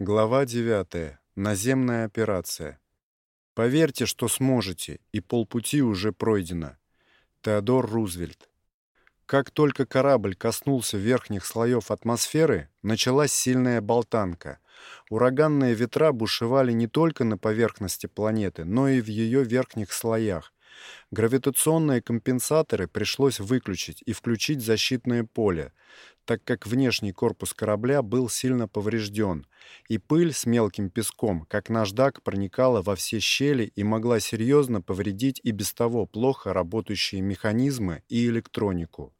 Глава 9. Наземная операция. Поверьте, что сможете, и полпути уже пройдено. Теодор Рузвельт. Как только корабль коснулся верхних слоев атмосферы, началась сильная болтанка. Ураганные ветра бушевали не только на поверхности планеты, но и в ее верхних слоях. Гравитационные компенсаторы пришлось выключить и включить защитное поле, так как внешний корпус корабля был сильно поврежден, и пыль с мелким песком, как наждак, проникала во все щели и могла серьезно повредить и без того плохо работающие механизмы и электронику.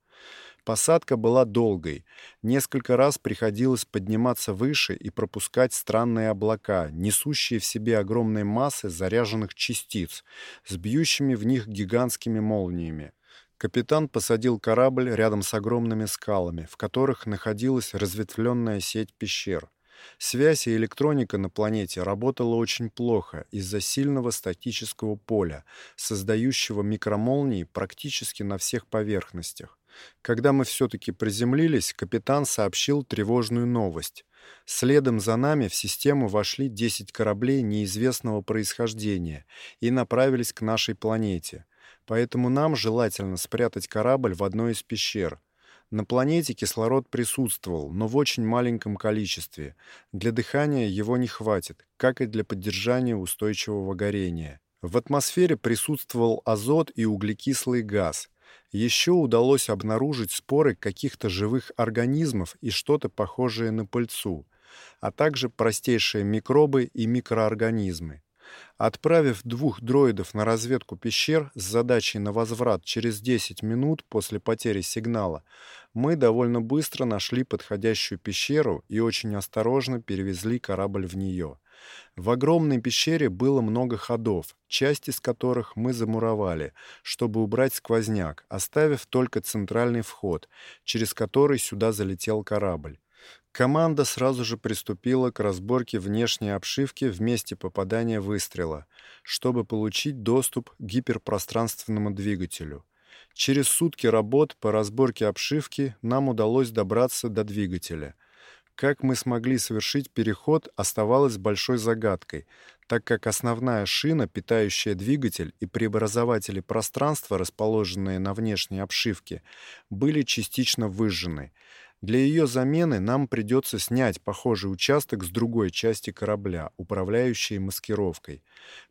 Посадка была долгой. Несколько раз приходилось подниматься выше и пропускать странные облака, несущие в себе огромные массы заряженных частиц, с бьющими в них гигантскими молниями. Капитан посадил корабль рядом с огромными скалами, в которых находилась разветвленная сеть пещер. Связь и электроника на планете работала очень плохо из-за сильного статического поля, создающего микромолнии практически на всех поверхностях. Когда мы все-таки приземлились, капитан сообщил тревожную новость. Следом за нами в систему вошли 10 кораблей неизвестного происхождения и направились к нашей планете — Поэтому нам желательно спрятать корабль в одной из пещер. На планете кислород присутствовал, но в очень маленьком количестве. Для дыхания его не хватит, как и для поддержания устойчивого горения. В атмосфере присутствовал азот и углекислый газ. Еще удалось обнаружить споры каких-то живых организмов и что-то похожее на пыльцу, а также простейшие микробы и микроорганизмы. Отправив двух дроидов на разведку пещер с задачей на возврат через 10 минут после потери сигнала, мы довольно быстро нашли подходящую пещеру и очень осторожно перевезли корабль в нее. В огромной пещере было много ходов, часть из которых мы замуровали, чтобы убрать сквозняк, оставив только центральный вход, через который сюда залетел корабль. Команда сразу же приступила к разборке внешней обшивки в месте попадания выстрела, чтобы получить доступ к гиперпространственному двигателю. Через сутки работ по разборке обшивки нам удалось добраться до двигателя. Как мы смогли совершить переход, оставалось большой загадкой, так как основная шина, питающая двигатель, и преобразователи пространства, расположенные на внешней обшивке, были частично выжжены. Для ее замены нам придется снять похожий участок с другой части корабля, управляющей маскировкой.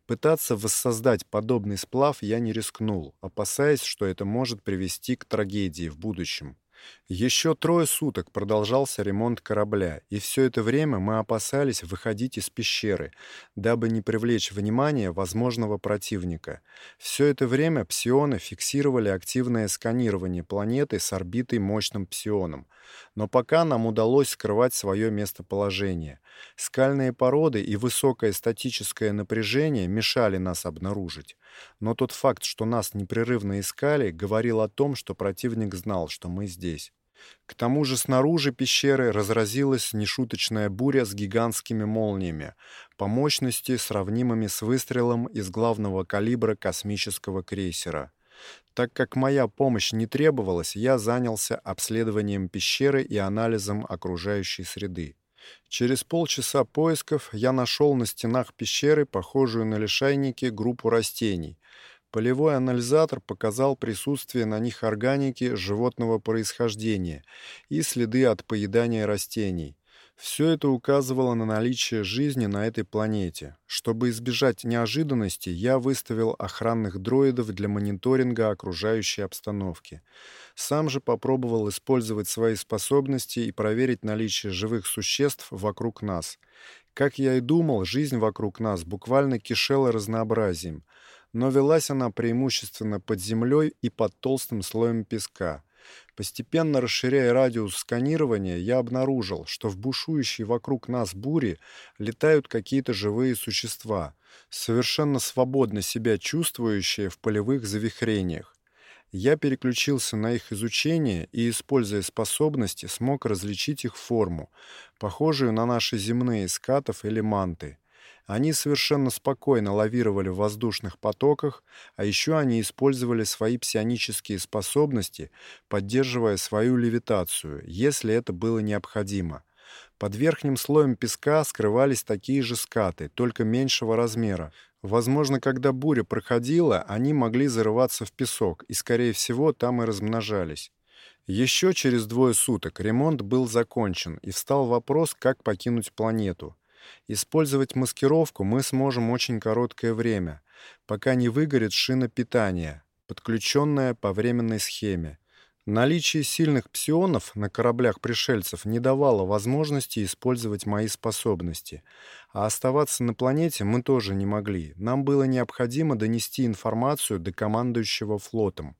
Пытаться воссоздать подобный сплав я не рискнул, опасаясь, что это может привести к трагедии в будущем. Еще трое суток продолжался ремонт корабля, и все это время мы опасались выходить из пещеры, дабы не привлечь внимание возможного противника. Все это время псионы фиксировали активное сканирование планеты с орбитой мощным псионом. Но пока нам удалось скрывать свое местоположение. Скальные породы и высокое статическое напряжение мешали нас обнаружить. Но тот факт, что нас непрерывно искали, говорил о том, что противник знал, что мы здесь. К тому же снаружи пещеры разразилась нешуточная буря с гигантскими молниями, по мощности сравнимыми с выстрелом из главного калибра космического крейсера. Так как моя помощь не требовалась, я занялся обследованием пещеры и анализом окружающей среды. Через полчаса поисков я нашел на стенах пещеры похожую на лишайники группу растений. Полевой анализатор показал присутствие на них органики животного происхождения и следы от поедания растений. Все это указывало на наличие жизни на этой планете. Чтобы избежать неожиданностей, я выставил охранных дроидов для мониторинга окружающей обстановки. Сам же попробовал использовать свои способности и проверить наличие живых существ вокруг нас. Как я и думал, жизнь вокруг нас буквально кишела разнообразием, но велась она преимущественно под землей и под толстым слоем песка. Постепенно расширяя радиус сканирования, я обнаружил, что в бушующей вокруг нас буре летают какие-то живые существа, совершенно свободно себя чувствующие в полевых завихрениях. Я переключился на их изучение и, используя способности, смог различить их форму, похожую на наши земные скатов или манты. Они совершенно спокойно лавировали в воздушных потоках, а еще они использовали свои псионические способности, поддерживая свою левитацию, если это было необходимо. Под верхним слоем песка скрывались такие же скаты, только меньшего размера. Возможно, когда буря проходила, они могли зарываться в песок, и, скорее всего, там и размножались. Еще через двое суток ремонт был закончен, и встал вопрос, как покинуть планету. Использовать маскировку мы сможем очень короткое время, пока не выгорит шина питания, подключенная по временной схеме. Наличие сильных псионов на кораблях пришельцев не давало возможности использовать мои способности, а оставаться на планете мы тоже не могли. Нам было необходимо донести информацию до командующего флотом.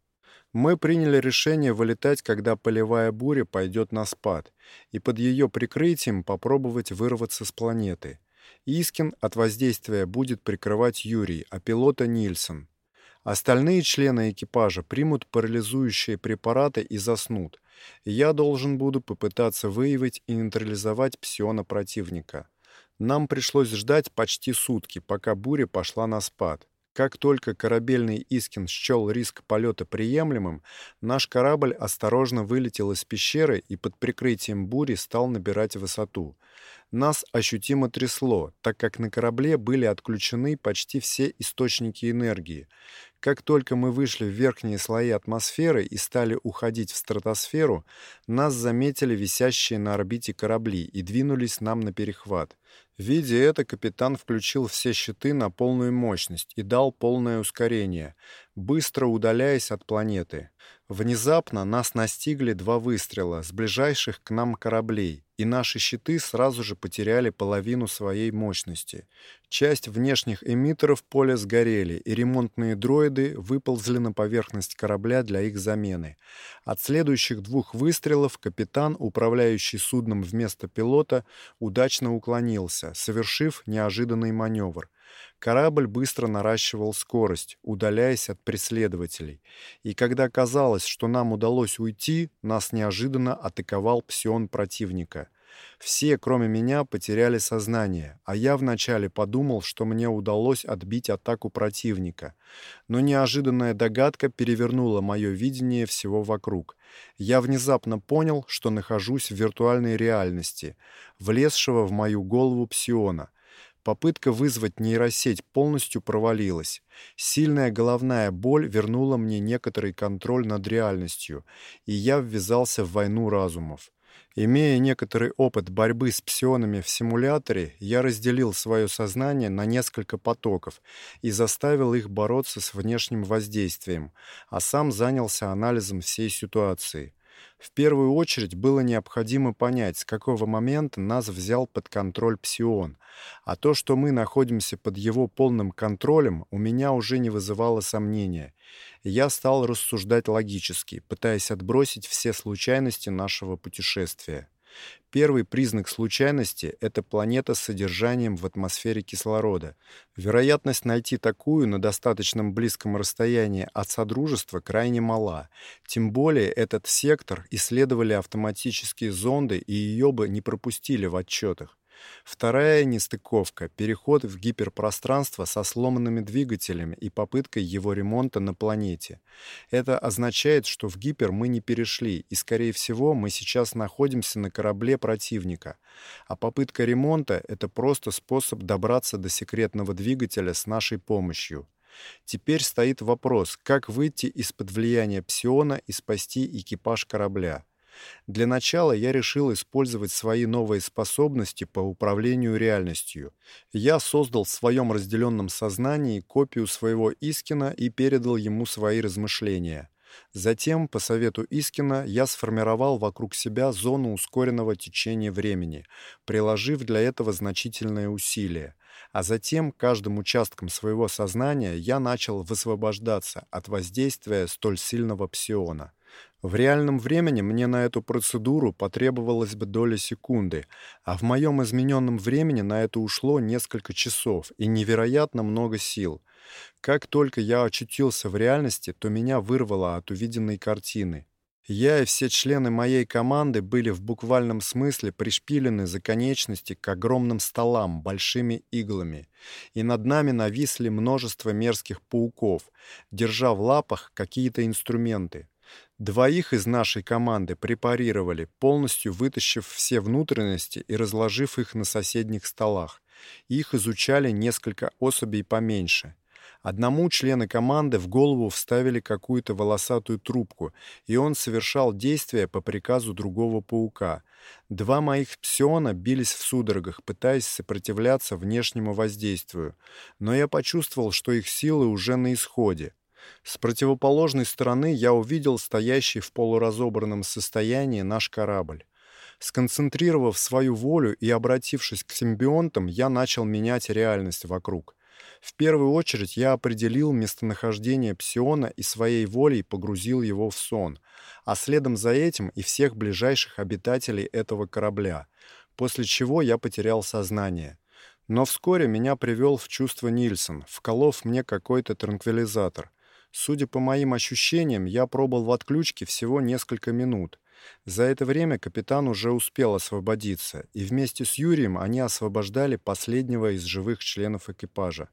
Мы приняли решение вылетать, когда полевая буря пойдет на спад, и под ее прикрытием попробовать вырваться с планеты. Искин от воздействия будет прикрывать Юрий, а пилота Нильсон. Остальные члены экипажа примут парализующие препараты и заснут. я должен буду попытаться выявить и нейтрализовать псиона противника. Нам пришлось ждать почти сутки, пока буря пошла на спад. Как только корабельный Искин счел риск полета приемлемым, наш корабль осторожно вылетел из пещеры и под прикрытием бури стал набирать высоту. Нас ощутимо трясло, так как на корабле были отключены почти все источники энергии. Как только мы вышли в верхние слои атмосферы и стали уходить в стратосферу, нас заметили висящие на орбите корабли и двинулись нам на перехват. Видя это, капитан включил все щиты на полную мощность и дал полное ускорение, быстро удаляясь от планеты. Внезапно нас настигли два выстрела с ближайших к нам кораблей, и наши щиты сразу же потеряли половину своей мощности. Часть внешних эмиттеров поля сгорели, и ремонтные дроиды выползли на поверхность корабля для их замены. От следующих двух выстрелов капитан, управляющий судном вместо пилота, удачно уклонился, совершив неожиданный маневр. Корабль быстро наращивал скорость, удаляясь от преследователей. И когда казалось, что нам удалось уйти, нас неожиданно атаковал псион противника. Все, кроме меня, потеряли сознание, а я вначале подумал, что мне удалось отбить атаку противника. Но неожиданная догадка перевернула мое видение всего вокруг. Я внезапно понял, что нахожусь в виртуальной реальности, влезшего в мою голову псиона — Попытка вызвать нейросеть полностью провалилась. Сильная головная боль вернула мне некоторый контроль над реальностью, и я ввязался в войну разумов. Имея некоторый опыт борьбы с псионами в симуляторе, я разделил свое сознание на несколько потоков и заставил их бороться с внешним воздействием, а сам занялся анализом всей ситуации. В первую очередь было необходимо понять, с какого момента нас взял под контроль Псион, а то, что мы находимся под его полным контролем, у меня уже не вызывало сомнения. Я стал рассуждать логически, пытаясь отбросить все случайности нашего путешествия. Первый признак случайности — это планета с содержанием в атмосфере кислорода. Вероятность найти такую на достаточном близком расстоянии от Содружества крайне мала. Тем более этот сектор исследовали автоматические зонды, и ее бы не пропустили в отчетах. Вторая нестыковка — переход в гиперпространство со сломанными двигателями и попыткой его ремонта на планете. Это означает, что в гипер мы не перешли, и, скорее всего, мы сейчас находимся на корабле противника. А попытка ремонта — это просто способ добраться до секретного двигателя с нашей помощью. Теперь стоит вопрос, как выйти из-под влияния псиона и спасти экипаж корабля. Для начала я решил использовать свои новые способности по управлению реальностью. Я создал в своем разделенном сознании копию своего Искина и передал ему свои размышления. Затем, по совету Искина, я сформировал вокруг себя зону ускоренного течения времени, приложив для этого значительные усилия. А затем каждым участком своего сознания я начал высвобождаться от воздействия столь сильного псиона. В реальном времени мне на эту процедуру потребовалось бы доля секунды, а в моем измененном времени на это ушло несколько часов и невероятно много сил. Как только я очутился в реальности, то меня вырвало от увиденной картины. Я и все члены моей команды были в буквальном смысле пришпилены за конечности к огромным столам большими иглами, и над нами нависли множество мерзких пауков, держа в лапах какие-то инструменты. Двоих из нашей команды препарировали, полностью вытащив все внутренности и разложив их на соседних столах. Их изучали несколько особей поменьше. Одному члену команды в голову вставили какую-то волосатую трубку, и он совершал действия по приказу другого паука. Два моих псиона бились в судорогах, пытаясь сопротивляться внешнему воздействию, но я почувствовал, что их силы уже на исходе. С противоположной стороны я увидел стоящий в полуразобранном состоянии наш корабль. Сконцентрировав свою волю и обратившись к симбионтам, я начал менять реальность вокруг. В первую очередь я определил местонахождение псиона и своей волей погрузил его в сон, а следом за этим и всех ближайших обитателей этого корабля, после чего я потерял сознание. Но вскоре меня привел в чувство Нильсон, вколов мне какой-то транквилизатор. Судя по моим ощущениям, я пробыл в отключке всего несколько минут. За это время капитан уже успел освободиться, и вместе с Юрием они освобождали последнего из живых членов экипажа.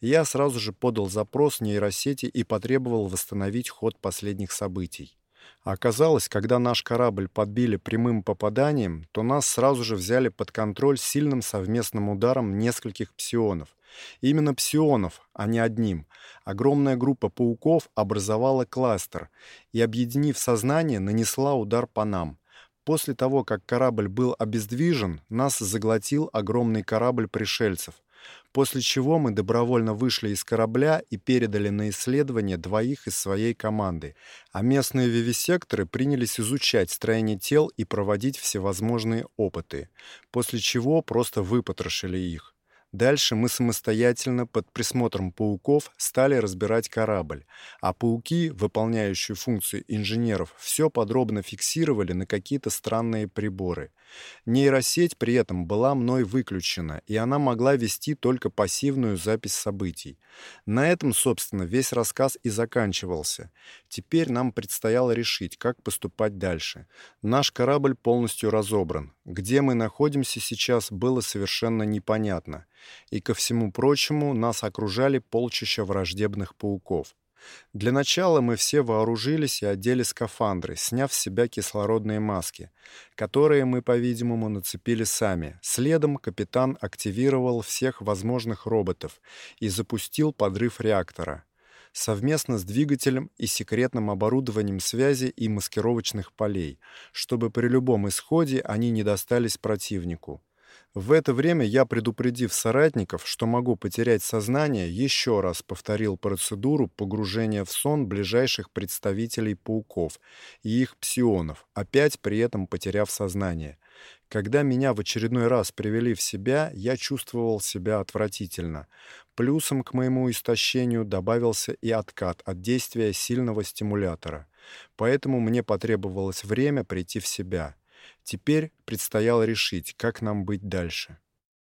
Я сразу же подал запрос нейросети и потребовал восстановить ход последних событий. Оказалось, когда наш корабль подбили прямым попаданием, то нас сразу же взяли под контроль сильным совместным ударом нескольких псионов. Именно псионов, а не одним. Огромная группа пауков образовала кластер и, объединив сознание, нанесла удар по нам. После того, как корабль был обездвижен, нас заглотил огромный корабль пришельцев после чего мы добровольно вышли из корабля и передали на исследование двоих из своей команды, а местные вивисекторы принялись изучать строение тел и проводить всевозможные опыты, после чего просто выпотрошили их. Дальше мы самостоятельно под присмотром пауков стали разбирать корабль, а пауки, выполняющие функции инженеров, все подробно фиксировали на какие-то странные приборы. Нейросеть при этом была мной выключена, и она могла вести только пассивную запись событий. На этом, собственно, весь рассказ и заканчивался. Теперь нам предстояло решить, как поступать дальше. Наш корабль полностью разобран. Где мы находимся сейчас, было совершенно непонятно и ко всему прочему нас окружали полчища враждебных пауков. Для начала мы все вооружились и одели скафандры, сняв с себя кислородные маски, которые мы, по-видимому, нацепили сами. Следом капитан активировал всех возможных роботов и запустил подрыв реактора совместно с двигателем и секретным оборудованием связи и маскировочных полей, чтобы при любом исходе они не достались противнику. В это время я, предупредив соратников, что могу потерять сознание, еще раз повторил процедуру погружения в сон ближайших представителей пауков и их псионов, опять при этом потеряв сознание. Когда меня в очередной раз привели в себя, я чувствовал себя отвратительно. Плюсом к моему истощению добавился и откат от действия сильного стимулятора. Поэтому мне потребовалось время прийти в себя. Теперь предстояло решить, как нам быть дальше.